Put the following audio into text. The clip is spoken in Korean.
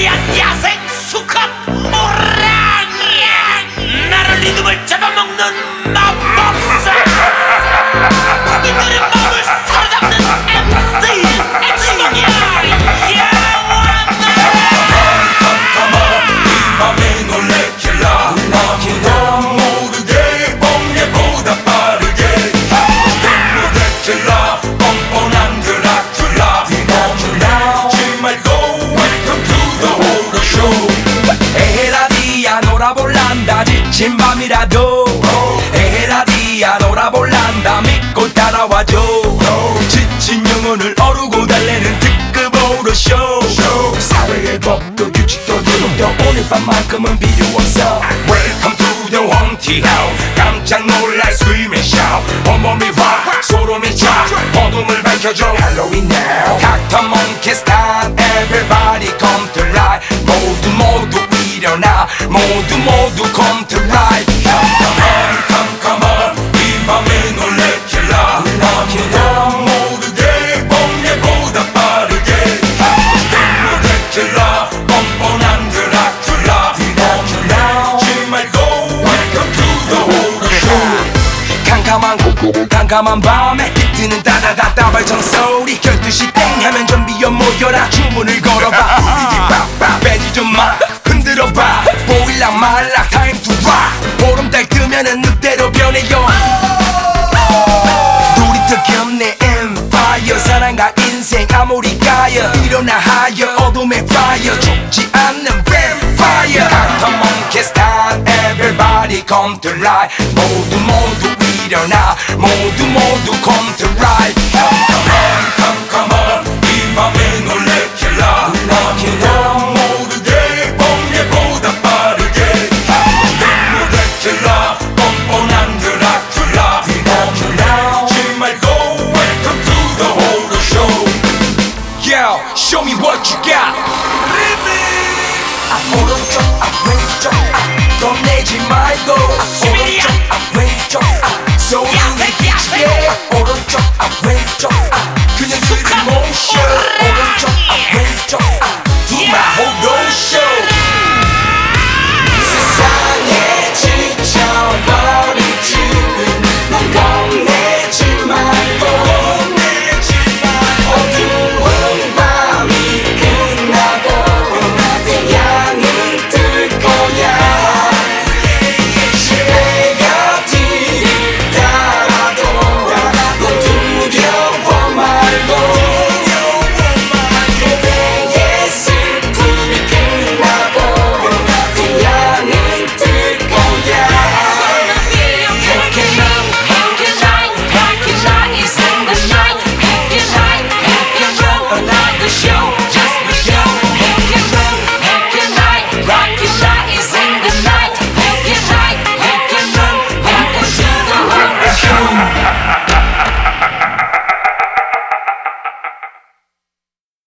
시베리안 야 지친 밤이라도. 에헤라디야 놀아볼란다. 믿고 따라와줘. 지친 영혼을 어루고 달래는 특급 오로쇼. 사회의 법도 규칙도 도덕도 오늘 밤만큼은 필요 없어 Welcome to the haunted house 깜짝 놀랄 scream 온몸이 확 소름이 쫙 어둠을 밝혀줘. Halloween now 캄캄한 밤에 뜨는 따다다 따발성 소리. 12시 땡 하면 좀비여 모여라. 주문을 걸어봐. 우리들 빡빡 빼지 좀마. 흔들어봐. 보일락 말락. 타임 투 rock 보름달 뜨면은 늑대로 변해요. 놀이터 겸내 엠파이어. 사랑과 인생 아무리 가여. 일어나 하여. 어둠의 파이어. 죽지 않는 뱀파이어. 닥터 몽키 스탄 Everybody come to life. 모두 모두 일어나 모두 모두 come to life Come on come come on 이 밤에 놀래킬라 아무도 모르게 번개보다 빠르게 놀래킬라 뻔뻔한 드라큘라 뒤먹지 말고 Welcome to the horror show Yo, show me what you got 아, 오른쪽 아 왼쪽 아 겁내지 말고 아, 시베리아. 오른쪽 아 왼쪽 아 소리 야생, 야생. 지게 아, 오른쪽 아 왼쪽 아 So Yeah,